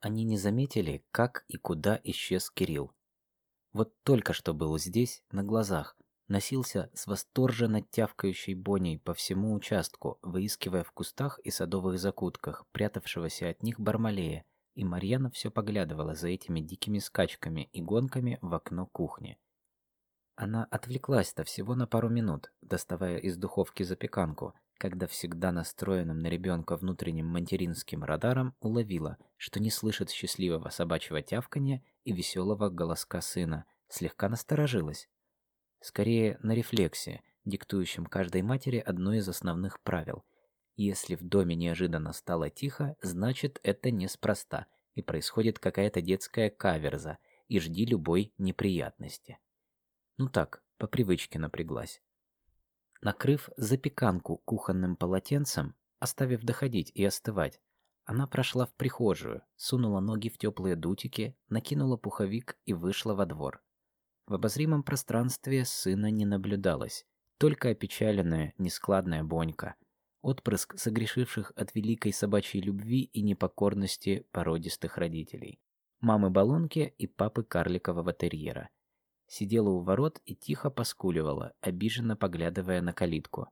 Они не заметили, как и куда исчез Кирилл. Вот только что был здесь, на глазах, носился с восторженно тявкающей боней по всему участку, выискивая в кустах и садовых закутках прятавшегося от них Бармалея, и Марьяна все поглядывала за этими дикими скачками и гонками в окно кухни. Она отвлеклась-то всего на пару минут, доставая из духовки запеканку, когда всегда настроенным на ребенка внутренним материнским радаром уловила, что не слышит счастливого собачьего тявканья и веселого голоска сына, слегка насторожилась. Скорее на рефлексе, диктующем каждой матери одно из основных правил. Если в доме неожиданно стало тихо, значит это неспроста, и происходит какая-то детская каверза, и жди любой неприятности. Ну так, по привычке напряглась. Накрыв запеканку кухонным полотенцем, оставив доходить и остывать, она прошла в прихожую, сунула ноги в теплые дутики, накинула пуховик и вышла во двор. В обозримом пространстве сына не наблюдалось, только опечаленная, нескладная Бонька, отпрыск согрешивших от великой собачьей любви и непокорности породистых родителей, мамы-баллонки и папы карликового терьера, сидела у ворот и тихо поскуливала, обиженно поглядывая на калитку.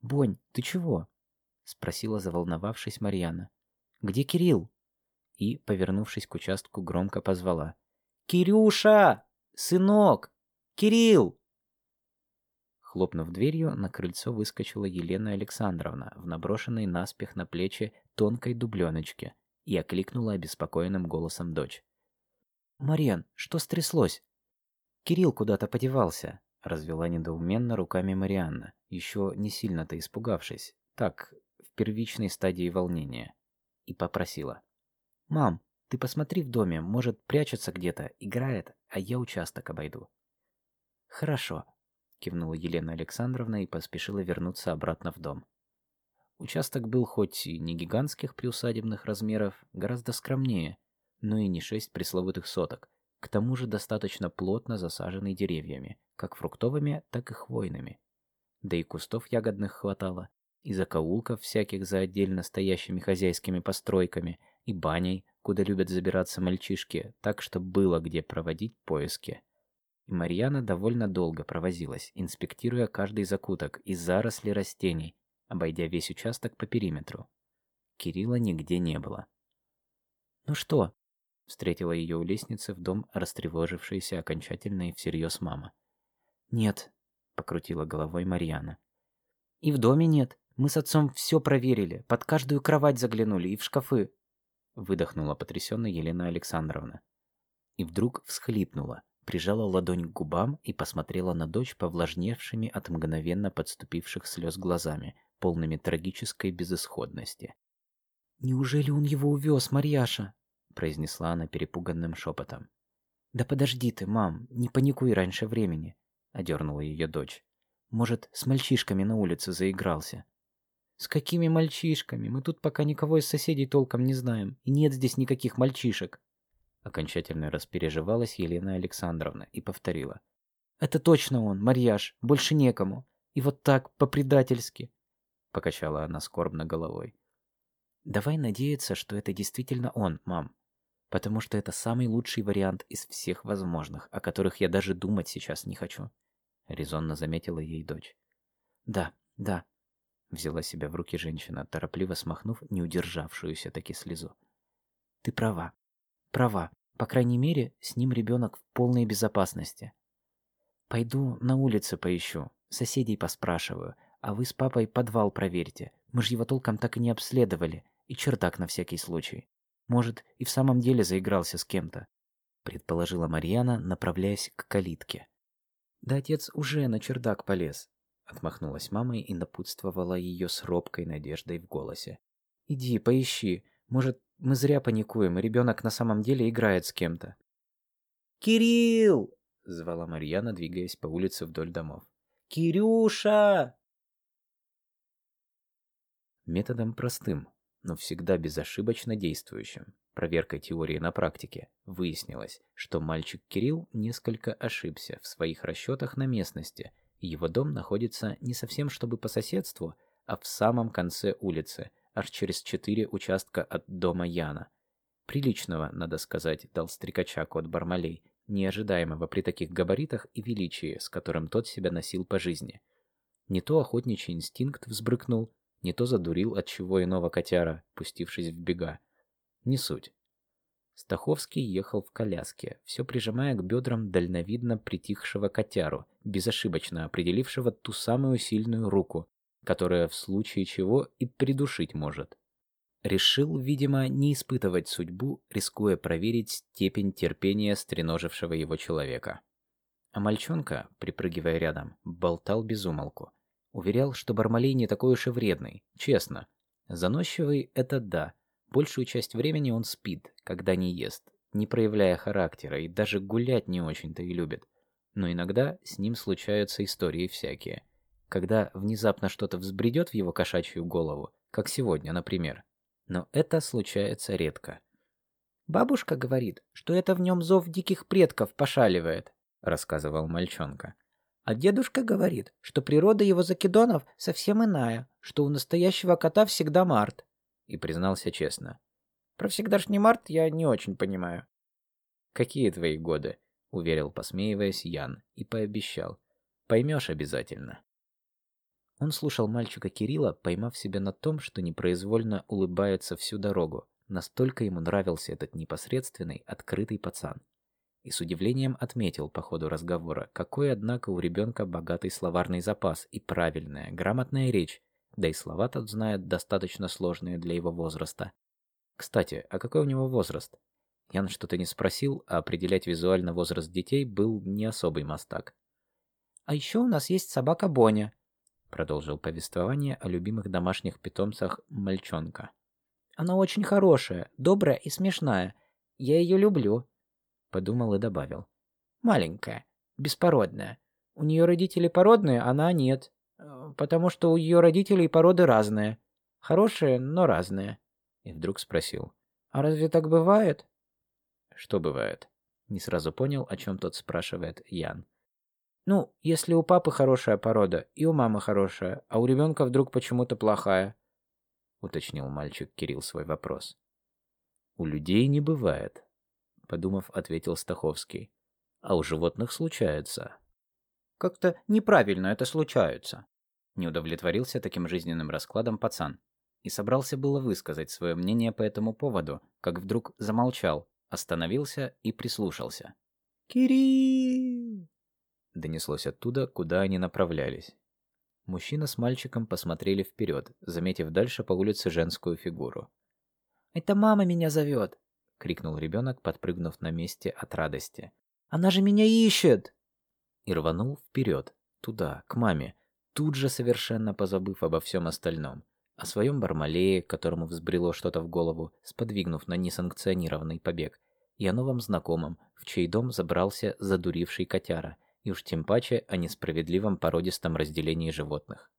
«Бонь, ты чего?» — спросила, заволновавшись Марьяна. «Где Кирилл?» И, повернувшись к участку, громко позвала. «Кирюша! Сынок! Кирилл!» Хлопнув дверью, на крыльцо выскочила Елена Александровна в наброшенной наспех на плечи тонкой дубленочке и окликнула обеспокоенным голосом дочь. «Марьян, что стряслось?» Кирилл куда-то подевался, развела недоуменно руками Марианна, еще не сильно-то испугавшись, так, в первичной стадии волнения, и попросила. «Мам, ты посмотри в доме, может, прячется где-то, играет, а я участок обойду». «Хорошо», — кивнула Елена Александровна и поспешила вернуться обратно в дом. Участок был хоть и не гигантских приусадебных размеров, гораздо скромнее, но и не шесть пресловутых соток, к тому же достаточно плотно засаженный деревьями, как фруктовыми, так и хвойными. Да и кустов ягодных хватало, и закоулков всяких за отдельно стоящими хозяйскими постройками, и баней, куда любят забираться мальчишки, так что было где проводить поиски. И Марьяна довольно долго провозилась, инспектируя каждый закуток и заросли растений, обойдя весь участок по периметру. Кирилла нигде не было. «Ну что, Встретила ее у лестницы в дом растревожившаяся окончательно и всерьез мама. «Нет», — покрутила головой Марьяна. «И в доме нет. Мы с отцом все проверили, под каждую кровать заглянули и в шкафы», — выдохнула потрясённая Елена Александровна. И вдруг всхлипнула, прижала ладонь к губам и посмотрела на дочь повлажневшими от мгновенно подступивших слез глазами, полными трагической безысходности. «Неужели он его увез, Марьяша?» Произнесла она перепуганным шепотом. «Да подожди ты, мам, не паникуй раньше времени», — одернула ее дочь. «Может, с мальчишками на улице заигрался?» «С какими мальчишками? Мы тут пока никого из соседей толком не знаем, и нет здесь никаких мальчишек». Окончательно распереживалась Елена Александровна и повторила. «Это точно он, Марьяш, больше некому. И вот так, по-предательски», — покачала она скорбно головой. «Давай надеяться, что это действительно он, мам», потому что это самый лучший вариант из всех возможных, о которых я даже думать сейчас не хочу», — резонно заметила ей дочь. «Да, да», — взяла себя в руки женщина, торопливо смахнув неудержавшуюся таки слезу. «Ты права, права. По крайней мере, с ним ребенок в полной безопасности. Пойду на улице поищу, соседей поспрашиваю, а вы с папой подвал проверьте. Мы же его толком так и не обследовали, и чердак на всякий случай». Может, и в самом деле заигрался с кем-то, предположила Марьяна, направляясь к калитке. Да отец уже на чердак полез, отмахнулась мама и напутствовала ее с робкой надеждой в голосе. Иди, поищи. Может, мы зря паникуем, и ребенок на самом деле играет с кем-то. Кирилл! звала Марьяна, двигаясь по улице вдоль домов. Кирюша! Методом простым, но всегда безошибочно действующим. Проверкой теории на практике выяснилось, что мальчик Кирилл несколько ошибся в своих расчетах на местности, его дом находится не совсем чтобы по соседству, а в самом конце улицы, аж через четыре участка от дома Яна. Приличного, надо сказать, дал стрекача кот Бармалей, неожидаемого при таких габаритах и величии, с которым тот себя носил по жизни. Не то охотничий инстинкт взбрыкнул, не то задурил от чего иного котяра, пустившись в бега. Не суть. Стаховский ехал в коляске, все прижимая к бедрам дальновидно притихшего котяру, безошибочно определившего ту самую сильную руку, которая в случае чего и придушить может. Решил, видимо, не испытывать судьбу, рискуя проверить степень терпения стреножившего его человека. А мальчонка, припрыгивая рядом, болтал без умолку. Уверял, что Бармалей не такой уж и вредный, честно. Заносчивый — это да. Большую часть времени он спит, когда не ест, не проявляя характера, и даже гулять не очень-то и любит. Но иногда с ним случаются истории всякие. Когда внезапно что-то взбредет в его кошачью голову, как сегодня, например. Но это случается редко. «Бабушка говорит, что это в нем зов диких предков пошаливает», — рассказывал мальчонка. А дедушка говорит, что природа его закидонов совсем иная, что у настоящего кота всегда март. И признался честно. Про всегдашний март я не очень понимаю. Какие твои годы? Уверил, посмеиваясь, Ян, и пообещал. Поймешь обязательно. Он слушал мальчика Кирилла, поймав себя на том, что непроизвольно улыбается всю дорогу. Настолько ему нравился этот непосредственный, открытый пацан и с удивлением отметил по ходу разговора, какой, однако, у ребенка богатый словарный запас и правильная, грамотная речь, да и слова тот знает достаточно сложные для его возраста. Кстати, а какой у него возраст? Ян что-то не спросил, а определять визуально возраст детей был не особый мастак. «А еще у нас есть собака Боня», — продолжил повествование о любимых домашних питомцах мальчонка. «Она очень хорошая, добрая и смешная. Я ее люблю. Подумал и добавил. Маленькая, беспородная. У нее родители породные, она нет. Э, потому что у ее родителей породы разные. Хорошие, но разные. И вдруг спросил. А разве так бывает? Что бывает? Не сразу понял, о чем тот спрашивает Ян. Ну, если у папы хорошая порода, и у мамы хорошая, а у ребенка вдруг почему-то плохая, уточнил мальчик Кирилл свой вопрос. У людей не бывает, подумав, ответил Стаховский. А у животных случается. Как-то неправильно это случается. Не удовлетворился таким жизненным раскладом пацан и собрался было высказать свое мнение по этому поводу, как вдруг замолчал, остановился и прислушался. «Кирилл!» Донеслось оттуда, куда они направлялись. Мужчина с мальчиком посмотрели вперед, заметив дальше по улице женскую фигуру. «Это мама меня зовет!» — крикнул ребенок, подпрыгнув на месте от радости. «Она же меня ищет!» И рванул вперед, туда, к маме, тут же совершенно позабыв обо всем остальном. О своем Бармалее, которому взбрело что-то в голову, сподвигнув на несанкционированный побег, и о новом знакомом, в чей дом забрался задуривший котяра, и уж тем паче о несправедливом породистом разделении животных.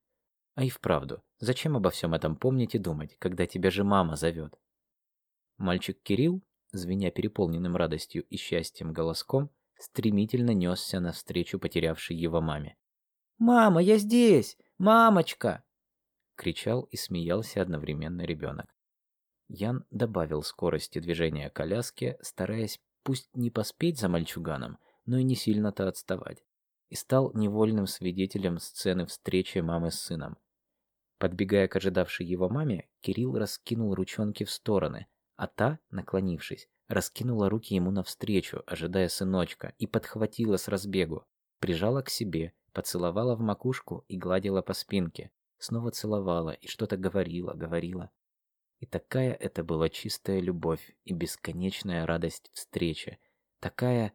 А и вправду, зачем обо всем этом помнить и думать, когда тебя же мама зовет? Мальчик Кирилл, звеня переполненным радостью и счастьем голоском, стремительно несся навстречу потерявшей его маме. «Мама, я здесь! Мамочка!» кричал и смеялся одновременно ребенок. Ян добавил скорости движения коляски, стараясь пусть не поспеть за мальчуганом, но и не сильно-то отставать, и стал невольным свидетелем сцены встречи мамы с сыном. Подбегая к ожидавшей его маме, Кирилл раскинул ручонки в стороны, а та, наклонившись, раскинула руки ему навстречу, ожидая сыночка, и подхватила с разбегу, прижала к себе, поцеловала в макушку и гладила по спинке, снова целовала и что-то говорила, говорила. И такая это была чистая любовь и бесконечная радость встречи, такая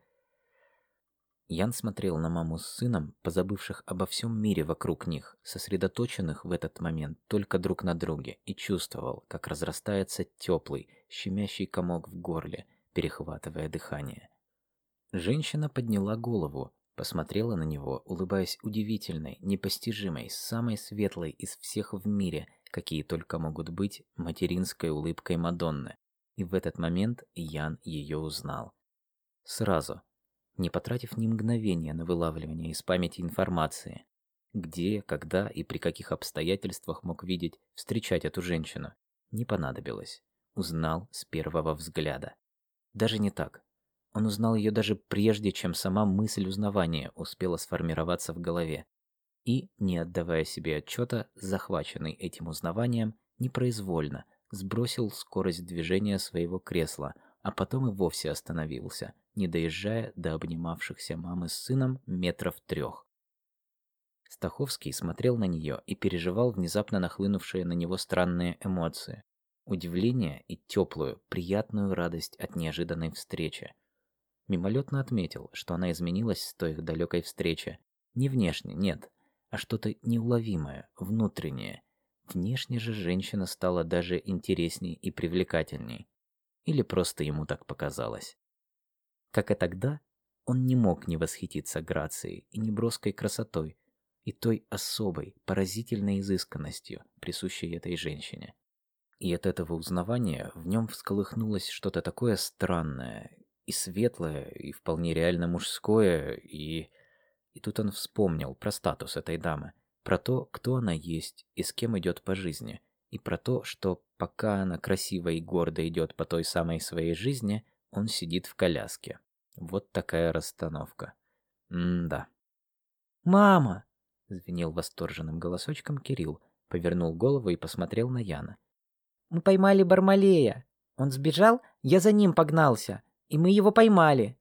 Ян смотрел на маму с сыном, позабывших обо всем мире вокруг них, сосредоточенных в этот момент только друг на друге, и чувствовал, как разрастается теплый, щемящий комок в горле, перехватывая дыхание. Женщина подняла голову, посмотрела на него, улыбаясь удивительной, непостижимой, самой светлой из всех в мире, какие только могут быть, материнской улыбкой Мадонны. И в этот момент Ян ее узнал. Сразу, не потратив ни мгновения на вылавливание из памяти информации. Где, когда и при каких обстоятельствах мог видеть, встречать эту женщину, не понадобилось. узнал с первого взгляда. Даже не так. Он узнал ее даже прежде, чем сама мысль узнавания успела сформироваться в голове. И, не отдавая себе отчета, захваченный этим узнаванием, непроизвольно сбросил скорость движения своего кресла, а потом и вовсе остановился, не доезжая до обнимавшихся мамы с сыном метров трех. Стаховский смотрел на нее и переживал внезапно нахлынувшие на него странные эмоции. Удивление и теплую, приятную радость от неожиданной встречи. Мимолетно отметил, что она изменилась с той далекой встречи. Не внешне, нет, а что-то неуловимое, внутреннее. Внешне же женщина стала даже интересней и привлекательней. Или просто ему так показалось. Как и тогда, он не мог не восхититься грацией и неброской красотой, и той особой, поразительной изысканностью, присущей этой женщине. И от этого узнавания в нем всколыхнулось что-то такое странное, и светлое, и вполне реально мужское, и... И тут он вспомнил про статус этой дамы, про то, кто она есть и с кем идет по жизни, и про то, что пока она красиво и гордо идет по той самой своей жизни, он сидит в коляске. Вот такая расстановка. М-да. «Мама!» — звенел восторженным голосочком Кирилл, повернул голову и посмотрел на Яна. «Мы поймали Бармалея. Он сбежал, я за ним погнался, и мы его поймали».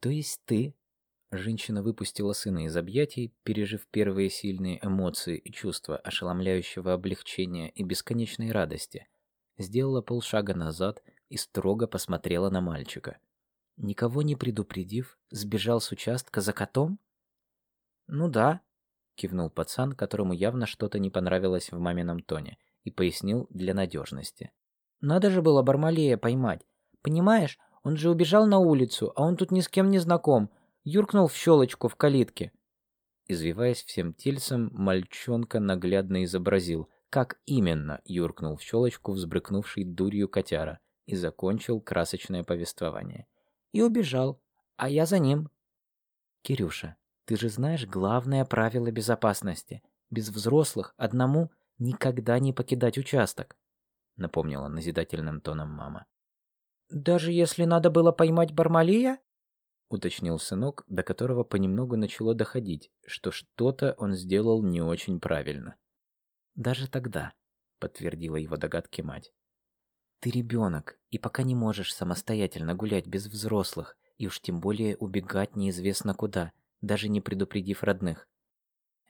«То есть ты Женщина выпустила сына из объятий, пережив первые сильные эмоции и чувства ошеломляющего облегчения и бесконечной радости. Сделала полшага назад и строго посмотрела на мальчика. Никого не предупредив, сбежал с участка за котом? «Ну да», — кивнул пацан, которому явно что-то не понравилось в мамином тоне, и пояснил для надежности. «Надо же было Бармалея поймать. Понимаешь, он же убежал на улицу, а он тут ни с кем не знаком, юркнул в щелочку в калитке. Извиваясь всем тельцем, мальчонка наглядно изобразил, как именно юркнул в щелочку взбрыкнувший дурью котяра и закончил красочное повествование. И убежал, а я за ним. Кирюша, ты же знаешь главное правило безопасности. Без взрослых одному никогда не покидать участок, напомнила назидательным тоном мама. Даже если надо было поймать Бармалия? уточнил сынок, до которого понемногу начало доходить, что что-то он сделал не очень правильно. Даже тогда, подтвердила его догадки мать. Ты ребенок, и пока не можешь самостоятельно гулять без взрослых, и уж тем более убегать неизвестно куда, даже не предупредив родных.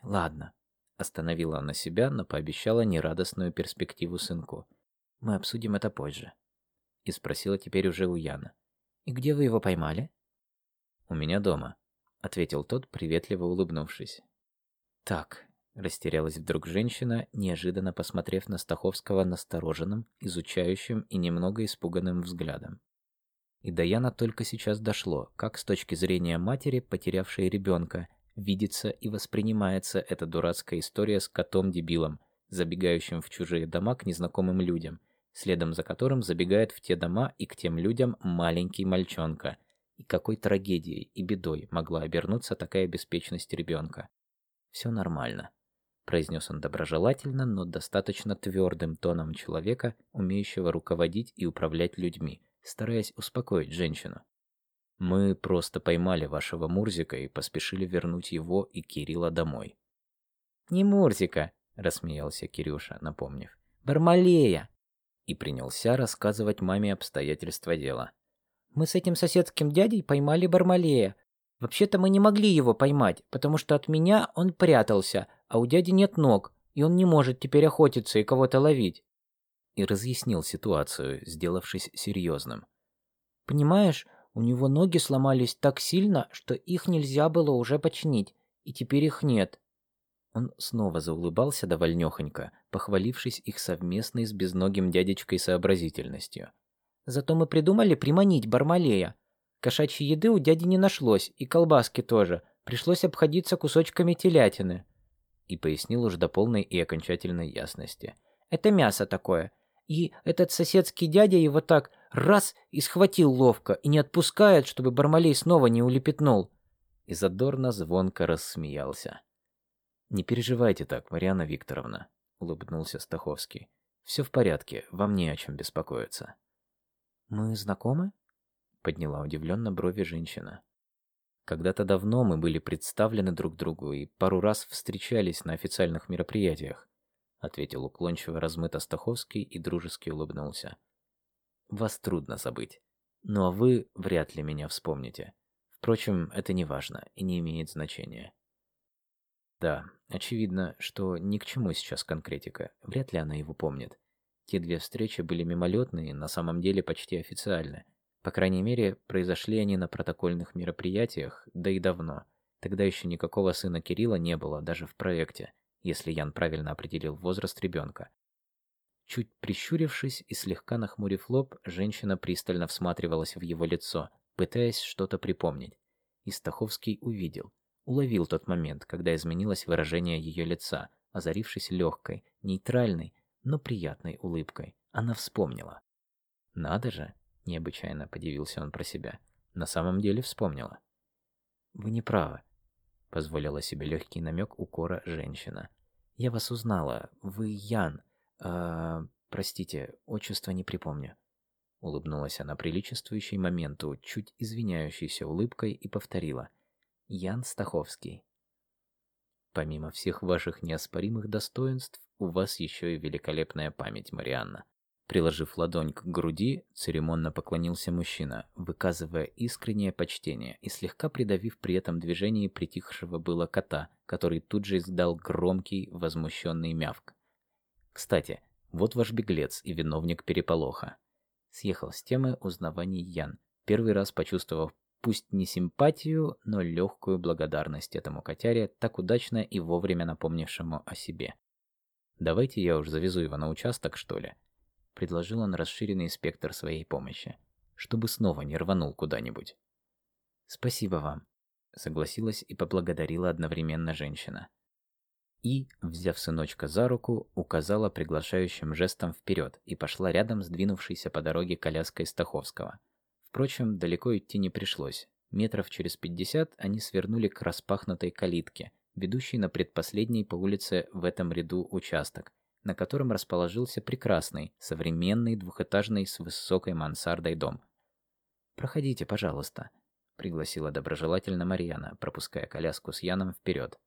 Ладно, остановила она себя, но пообещала нерадостную перспективу сынку. Мы обсудим это позже. И спросила теперь уже у Яна. И где вы его поймали? «У меня дома», — ответил тот, приветливо улыбнувшись. «Так», — растерялась вдруг женщина, неожиданно посмотрев на Стаховского настороженным, изучающим и немного испуганным взглядом. И до Яна только сейчас дошло, как с точки зрения матери, потерявшей ребенка, видится и воспринимается эта дурацкая история с котом-дебилом, забегающим в чужие дома к незнакомым людям, следом за которым забегает в те дома и к тем людям маленький мальчонка — и какой трагедией и бедой могла обернуться такая беспечность ребенка. «Все нормально», — произнес он доброжелательно, но достаточно твердым тоном человека, умеющего руководить и управлять людьми, стараясь успокоить женщину. «Мы просто поймали вашего Мурзика и поспешили вернуть его и Кирилла домой». «Не Мурзика», — рассмеялся Кирюша, напомнив. «Бармалея!» И принялся рассказывать маме обстоятельства дела. Мы с этим соседским дядей поймали Бармалея. Вообще-то мы не могли его поймать, потому что от меня он прятался, а у дяди нет ног, и он не может теперь охотиться и кого-то ловить. И разъяснил ситуацию, сделавшись серьезным. Понимаешь, у него ноги сломались так сильно, что их нельзя было уже починить, и теперь их нет. Он снова заулыбался довольнёхонько, похвалившись их совместной с безногим дядечкой сообразительностью. Зато мы придумали приманить Бармалея. Кошачьей еды у дяди не нашлось, и колбаски тоже. Пришлось обходиться кусочками телятины. И пояснил уж до полной и окончательной ясности. Это мясо такое. И этот соседский дядя его так раз и схватил ловко, и не отпускает, чтобы Бармалей снова не улепетнул. И задорно звонко рассмеялся. «Не переживайте так, Марьяна Викторовна», — улыбнулся Стаховский. Все в порядке, вам не о чем беспокоиться. Мы знакомы? Подняла удивленно брови женщина. Когда-то давно мы были представлены друг другу и пару раз встречались на официальных мероприятиях, ответил уклончиво размыто Стаховский и дружески улыбнулся. Вас трудно забыть. Ну а вы вряд ли меня вспомните. Впрочем, это не важно и не имеет значения. Да, очевидно, что ни к чему сейчас конкретика. Вряд ли она его помнит. Те две встречи были мимолетные, на самом деле почти официальны. По крайней мере, произошли они на протокольных мероприятиях, да и давно. Тогда еще никакого сына Кирилла не было, даже в проекте, если Ян правильно определил возраст ребенка. Чуть прищурившись и слегка нахмурив лоб, женщина пристально всматривалась в его лицо, пытаясь что-то припомнить. И Стаховский увидел, уловил тот момент, когда изменилось выражение ее лица, озарившись легкой, нейтральной, но приятной улыбкой. Она вспомнила. Надо же, Необычайно подивился он про себя. На самом деле вспомнила. «Вы не правы», — позволила себе легкий намек укора женщина. «Я вас узнала. Вы Ян. Э, простите, отчество не припомню». Улыбнулась она приличествующей моменту, чуть извиняющейся улыбкой и повторила. «Ян Стаховский». «Помимо всех ваших неоспоримых достоинств, у вас еще и великолепная память, Марианна», Приложив ладонь к груди, церемонно поклонился мужчина, выказывая искреннее почтение и слегка придавив при этом движении притихшего было кота, который тут же издал громкий, возмущенный мявк. «Кстати, вот ваш беглец и виновник переполоха». Съехал с темы узнаваний Ян, первый раз почувствовав пусть не симпатию, но легкую благодарность этому котяре, так удачно и вовремя напомнившему о себе. «Давайте я уж завезу его на участок, что ли?» Предложил он расширенный спектр своей помощи, чтобы снова не рванул куда-нибудь. «Спасибо вам», — согласилась и поблагодарила одновременно женщина. И, взяв сыночка за руку, указала приглашающим жестом вперед и пошла рядом с двинувшейся по дороге коляской Стаховского. Впрочем, далеко идти не пришлось. Метров через пятьдесят они свернули к распахнутой калитке, ведущей на предпоследней по улице в этом ряду участок, на котором расположился прекрасный, современный двухэтажный с высокой мансардой дом. «Проходите, пожалуйста», — пригласила доброжелательно Марьяна, пропуская коляску с Яном вперед.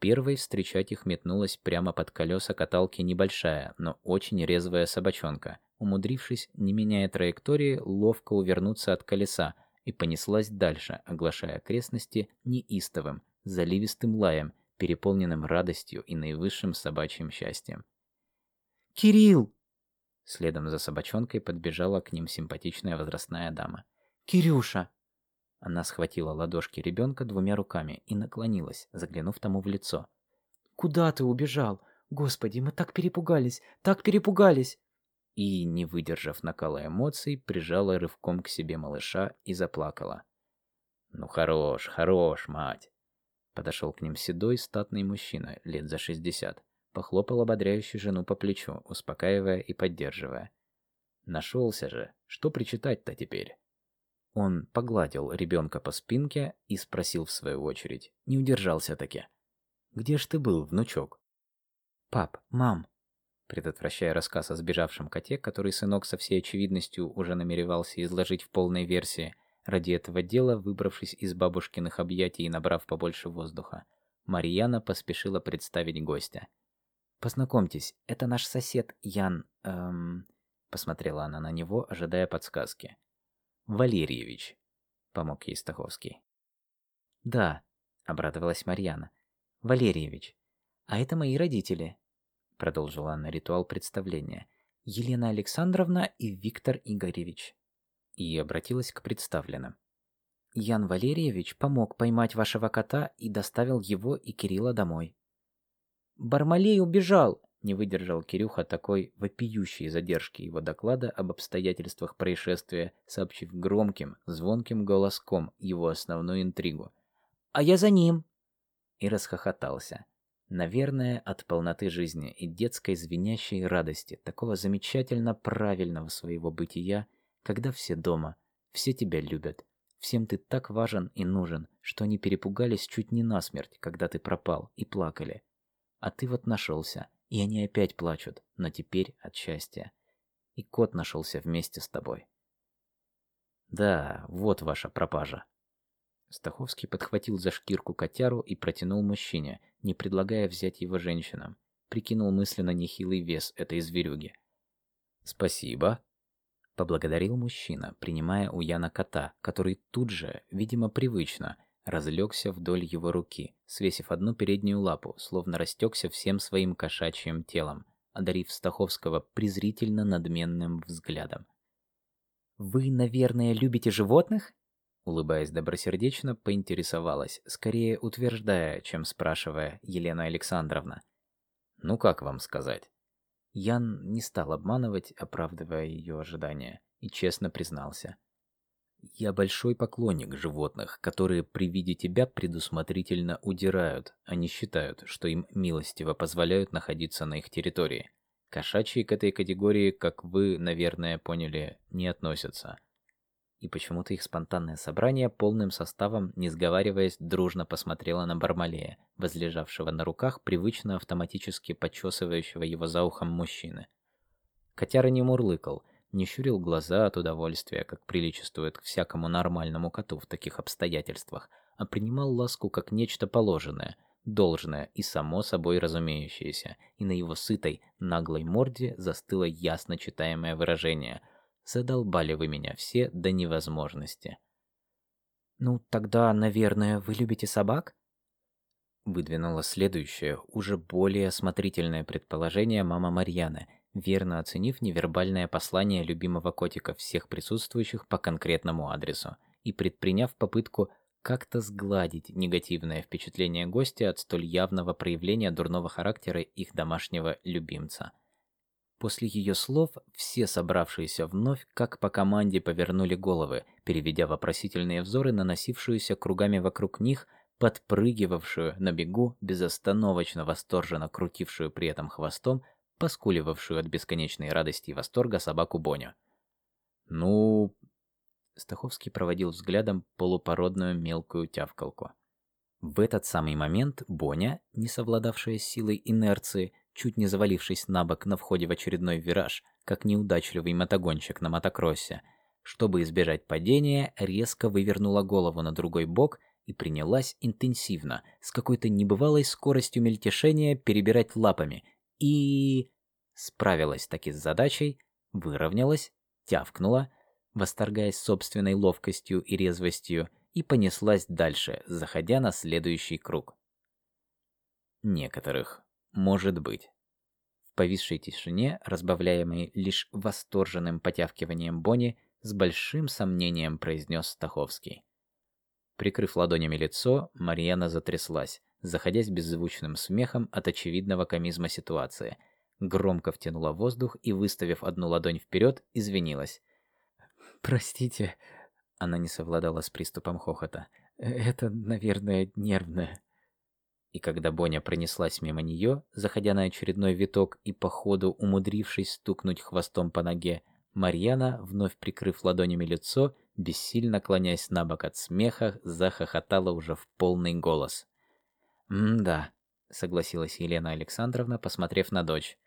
Первой встречать их метнулась прямо под колеса каталки небольшая, но очень резвая собачонка, умудрившись, не меняя траектории, ловко увернуться от колеса и понеслась дальше, оглашая окрестности неистовым, заливистым лаем, переполненным радостью и наивысшим собачьим счастьем. «Кирилл!» Следом за собачонкой подбежала к ним симпатичная возрастная дама. «Кирюша!» Она схватила ладошки ребенка двумя руками и наклонилась, заглянув тому в лицо. «Куда ты убежал? Господи, мы так перепугались, так перепугались!» И, не выдержав накала эмоций, прижала рывком к себе малыша и заплакала. «Ну хорош, хорош, мать!» Подошел к ним седой, статный мужчина, лет за шестьдесят. Похлопал ободряющую жену по плечу, успокаивая и поддерживая. Нашелся же, что причитать-то теперь? Он погладил ребенка по спинке и спросил в свою очередь. Не удержался таки. «Где ж ты был, внучок?» «Пап, мам!» Предотвращая рассказ о сбежавшем коте, который сынок со всей очевидностью уже намеревался изложить в полной версии, Ради этого дела, выбравшись из бабушкиных объятий и набрав побольше воздуха, Марьяна поспешила представить гостя. «Познакомьтесь, это наш сосед Ян...» эм... Посмотрела она на него, ожидая подсказки. «Валерьевич», — помог ей Стаховский. «Да», — обрадовалась Марьяна. «Валерьевич, а это мои родители», — продолжила она ритуал представления. «Елена Александровна и Виктор Игоревич» и обратилась к представленным. «Ян Валерьевич помог поймать вашего кота и доставил его и Кирилла домой». «Бармалей убежал!» — не выдержал Кирюха такой вопиющей задержки его доклада об обстоятельствах происшествия, сообщив громким, звонким голоском его основную интригу. «А я за ним!» И расхохотался. Наверное, от полноты жизни и детской звенящей радости, такого замечательно правильного своего бытия — когда все дома, все тебя любят, всем ты так важен и нужен, что они перепугались чуть не насмерть, когда ты пропал, и плакали. А ты вот нашелся, И они опять плачут, но теперь от счастья. И кот нашелся вместе с тобой. Да, вот ваша пропажа. Стаховский подхватил за шкирку котяру и протянул мужчине, не предлагая взять его женщинам. Прикинул мысленно нехилый вес этой зверюги. «Спасибо», — поблагодарил мужчина, принимая у Яна кота, который тут же, видимо привычно, разлегся вдоль его руки, свесив одну переднюю лапу, словно растекся всем своим кошачьим телом, одарив Стаховского презрительно надменным взглядом. «Вы, наверное, любите животных?» Улыбаясь добросердечно, поинтересовалась, скорее утверждая, чем спрашивая Елена Александровна. «Ну как вам сказать?» Ян не стал обманывать, оправдывая ее ожидания, и честно признался. «Я большой поклонник животных, которые при виде тебя предусмотрительно удирают, а не считают, что им милостиво позволяют находиться на их территории. Кошачьи к этой категории, как вы, наверное, поняли, не относятся» и почему-то их спонтанное собрание полным составом, не сговариваясь, дружно посмотрело на Бармалея, возлежавшего на руках привычно автоматически почесывающего его за ухом мужчины. Котяра не мурлыкал, не щурил глаза от удовольствия, как приличествует к всякому нормальному коту в таких обстоятельствах, а принимал ласку как нечто положенное, должное и само собой разумеющееся, и на его сытой, наглой морде застыло ясно читаемое выражение – Задолбали вы меня все до невозможности. Ну, тогда, наверное, вы любите собак? Выдвинула следующее, уже более осмотрительное предположение мама Марьяны, верно оценив невербальное послание любимого котика всех присутствующих по конкретному адресу и предприняв попытку как-то сгладить негативное впечатление гостя от столь явного проявления дурного характера их домашнего любимца. После ее слов все собравшиеся вновь, как по команде, повернули головы, переведя вопросительные взоры на носившуюся кругами вокруг них, подпрыгивавшую на бегу, безостановочно восторженно крутившую при этом хвостом, поскуливавшую от бесконечной радости и восторга собаку Боню. «Ну...» Стаховский проводил взглядом полупородную мелкую тявкалку. В этот самый момент Боня, не совладавшая с силой инерции, чуть не завалившись на бок на входе в очередной вираж, как неудачливый мотогонщик на мотокроссе. Чтобы избежать падения, резко вывернула голову на другой бок и принялась интенсивно, с какой-то небывалой скоростью мельтешения, перебирать лапами. И... Справилась таки с задачей, выровнялась, тявкнула, восторгаясь собственной ловкостью и резвостью, и понеслась дальше, заходя на следующий круг. Некоторых может быть. В повисшей тишине, разбавляемой лишь восторженным потявкиванием Бонни, с большим сомнением произнес Стаховский. Прикрыв ладонями лицо, Марьяна затряслась, заходясь беззвучным смехом от очевидного комизма ситуации. Громко втянула воздух и, выставив одну ладонь вперед, извинилась. «Простите», — она не совладала с приступом хохота. «Это, наверное, нервное». И когда Боня пронеслась мимо нее, заходя на очередной виток и по ходу умудрившись стукнуть хвостом по ноге, Марьяна, вновь прикрыв ладонями лицо, бессильно клонясь на бок от смеха, захохотала уже в полный голос. «М-да», — согласилась Елена Александровна, посмотрев на дочь.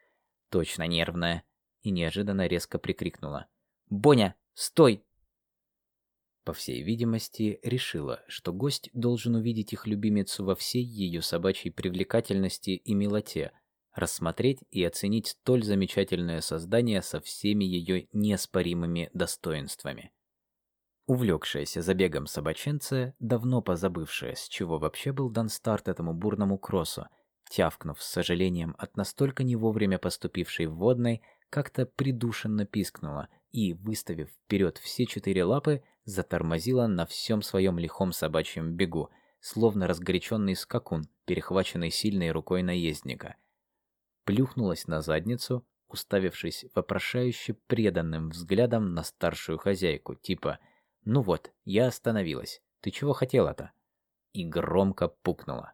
«Точно нервная». И неожиданно резко прикрикнула. «Боня, стой! По всей видимости, решила, что гость должен увидеть их любимицу во всей ее собачьей привлекательности и милоте, рассмотреть и оценить столь замечательное создание со всеми ее неоспоримыми достоинствами. Увлекшаяся забегом собаченция, давно позабывшая, с чего вообще был дан старт этому бурному кроссу, тявкнув с сожалением от настолько не вовремя поступившей водной, как-то придушенно пискнула и, выставив вперед все четыре лапы, затормозила на всем своем лихом собачьем бегу, словно разгоряченный скакун, перехваченный сильной рукой наездника. Плюхнулась на задницу, уставившись вопрошающе преданным взглядом на старшую хозяйку, типа «Ну вот, я остановилась, ты чего хотела-то?» И громко пукнула.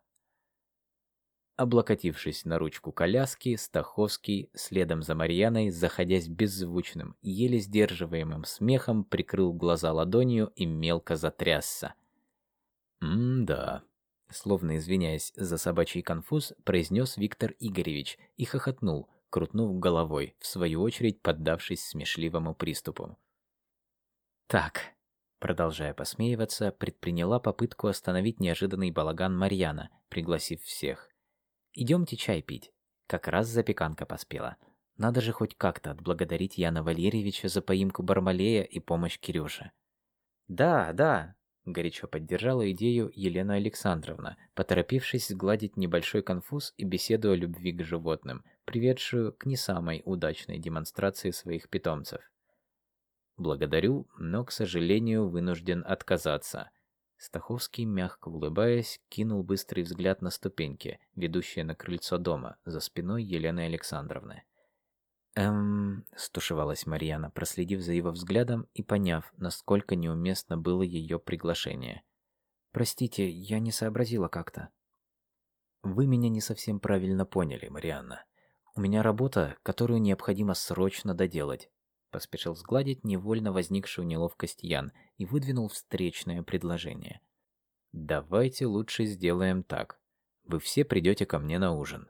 Облокотившись на ручку коляски, Стаховский, следом за Марьяной, заходясь беззвучным, еле сдерживаемым смехом, прикрыл глаза ладонью и мелко затрясся. «М-да, Словно извиняясь за собачий конфуз, произнес Виктор Игоревич и хохотнул, крутнув головой, в свою очередь поддавшись смешливому приступу. «Так», — продолжая посмеиваться, предприняла попытку остановить неожиданный балаган Марьяна, пригласив всех. «Идемте чай пить. Как раз запеканка поспела. Надо же хоть как-то отблагодарить Яна Валерьевича за поимку Бармалея и помощь Кирюше». «Да, да», — горячо поддержала идею Елена Александровна, поторопившись сгладить небольшой конфуз и беседу о любви к животным, приведшую к не самой удачной демонстрации своих питомцев. «Благодарю, но, к сожалению, вынужден отказаться». Стаховский, мягко улыбаясь, кинул быстрый взгляд на ступеньки, ведущие на крыльцо дома, за спиной Елены Александровны. «Эм...» — стушевалась Марьяна, проследив за его взглядом и поняв, насколько неуместно было ее приглашение. «Простите, я не сообразила как-то». «Вы меня не совсем правильно поняли, Марианна. У меня работа, которую необходимо срочно доделать», — поспешил сгладить невольно возникшую неловкость Ян и выдвинул встречное предложение. «Давайте лучше сделаем так. Вы все придете ко мне на ужин.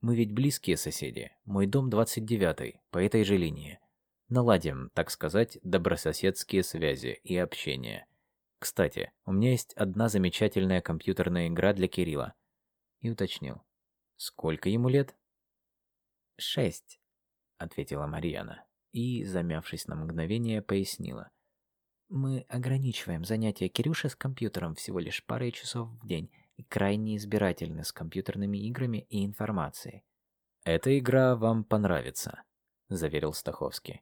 Мы ведь близкие соседи. Мой дом 29-й, по этой же линии. Наладим, так сказать, добрососедские связи и общение. Кстати, у меня есть одна замечательная компьютерная игра для Кирилла. И уточнил. Сколько ему лет? Шесть, ответила Марьяна и, замявшись на мгновение, пояснила. Мы ограничиваем занятия Кирюши с компьютером всего лишь парой часов в день и крайне избирательны с компьютерными играми и информацией. «Эта игра вам понравится», — заверил Стаховский.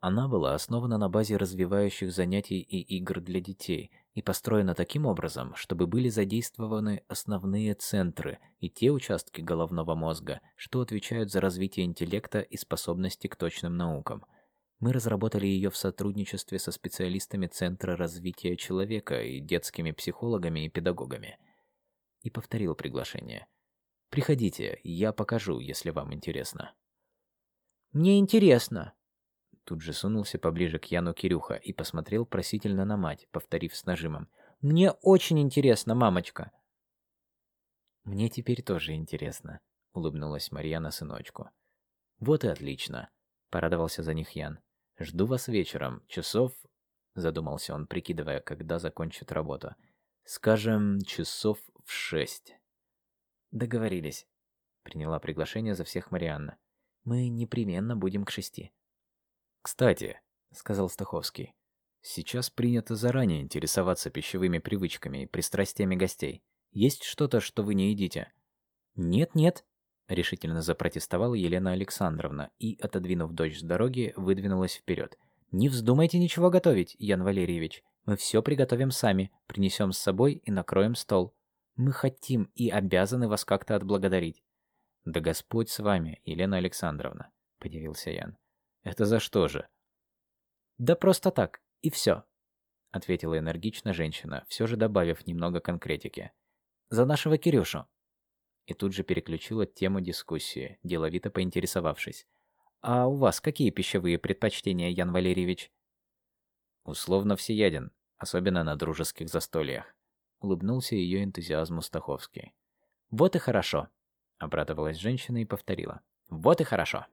Она была основана на базе развивающих занятий и игр для детей и построена таким образом, чтобы были задействованы основные центры и те участки головного мозга, что отвечают за развитие интеллекта и способности к точным наукам. Мы разработали ее в сотрудничестве со специалистами Центра развития человека и детскими психологами и педагогами – и повторил приглашение. «Приходите, я покажу, если вам интересно». «Мне интересно!» Тут же сунулся поближе к Яну Кирюха и посмотрел просительно на мать, повторив с нажимом. «Мне очень интересно, мамочка!» «Мне теперь тоже интересно», — улыбнулась Марьяна сыночку. «Вот и отлично», — порадовался за них Ян. «Жду вас вечером, часов...» — задумался он, прикидывая, когда закончит работу. «Скажем, часов в шесть. Договорились. Приняла приглашение за всех Марианна. Мы непременно будем к шести. Кстати, сказал Стаховский, сейчас принято заранее интересоваться пищевыми привычками и пристрастиями гостей. Есть что-то, что вы не едите? Нет, нет, решительно запротестовала Елена Александровна и, отодвинув дочь с дороги, выдвинулась вперед. Не вздумайте ничего готовить, Ян Валерьевич. Мы все приготовим сами, принесем с собой и накроем стол. Мы хотим и обязаны вас как-то отблагодарить. Да Господь с вами, Елена Александровна, подивился Ян. Это за что же? Да просто так, и все, ответила энергично женщина, все же добавив немного конкретики. За нашего Кирюшу. И тут же переключила тему дискуссии, деловито поинтересовавшись. «А у вас какие пищевые предпочтения, Ян Валерьевич?» «Условно всеяден, особенно на дружеских застольях улыбнулся ее энтузиазму Стаховский. Вот и хорошо, обрадовалась женщина и повторила. Вот и хорошо.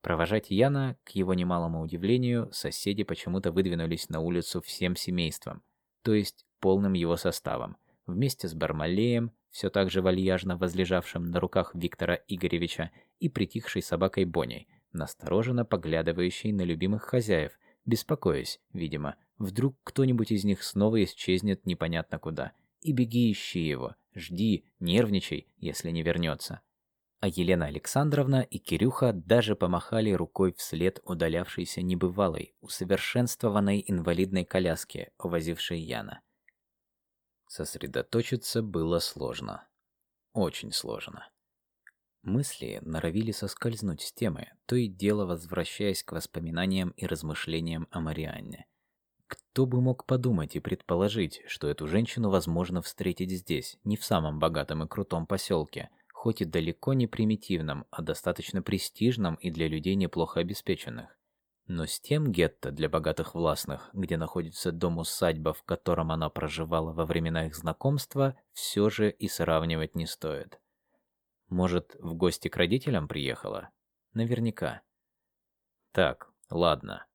Провожать Яна, к его немалому удивлению, соседи почему-то выдвинулись на улицу всем семейством, то есть полным его составом, вместе с Бармалеем, все так же вальяжно возлежавшим на руках Виктора Игоревича, и притихшей собакой Боней, настороженно поглядывающей на любимых хозяев, беспокоясь, видимо, Вдруг кто-нибудь из них снова исчезнет непонятно куда. И беги ищи его, жди, нервничай, если не вернется. А Елена Александровна и Кирюха даже помахали рукой вслед удалявшейся небывалой, усовершенствованной инвалидной коляске, увозившей Яна. Сосредоточиться было сложно. Очень сложно. Мысли норовили соскользнуть с темы, то и дело возвращаясь к воспоминаниям и размышлениям о Марианне. Кто бы мог подумать и предположить, что эту женщину возможно встретить здесь, не в самом богатом и крутом поселке, хоть и далеко не примитивном, а достаточно престижном и для людей неплохо обеспеченных. Но с тем гетто для богатых властных, где находится дом-усадьба, в котором она проживала во времена их знакомства, все же и сравнивать не стоит. Может, в гости к родителям приехала? Наверняка. Так, ладно.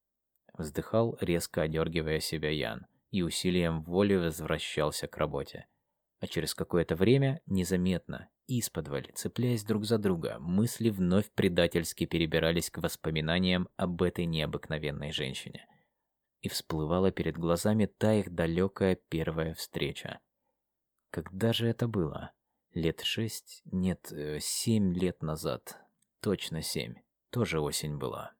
Вздыхал, резко одергивая себя Ян, и усилием воли возвращался к работе. А через какое-то время, незаметно, исподволь, цепляясь друг за друга, мысли вновь предательски перебирались к воспоминаниям об этой необыкновенной женщине. И всплывала перед глазами та их далекая первая встреча. Когда же это было? Лет шесть? Нет, э, семь лет назад. Точно семь. Тоже осень была.